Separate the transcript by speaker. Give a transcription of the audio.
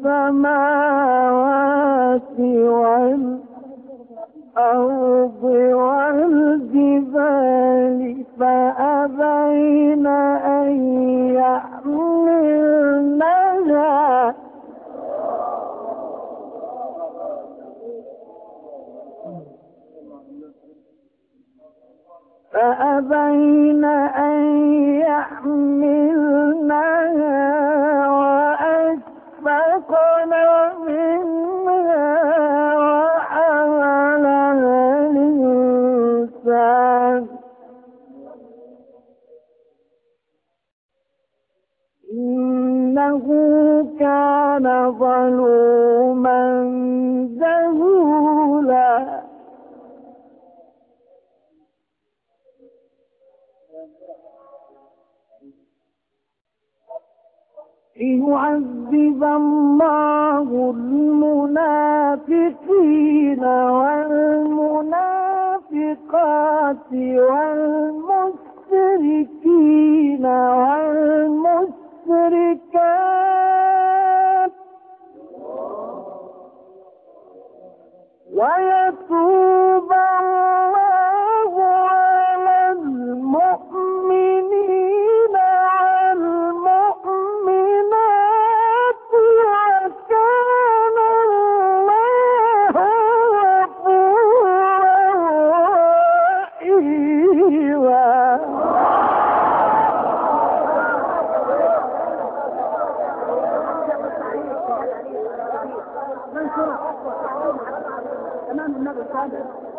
Speaker 1: السماوات والأرض والجبال فأبين أن فأبين أن إنه كان ظلوما جهولا ليعذب الله المنافقين والمنافقات والمشركين والمشركين 我也不。منشورة تمام
Speaker 2: النبي الصادق.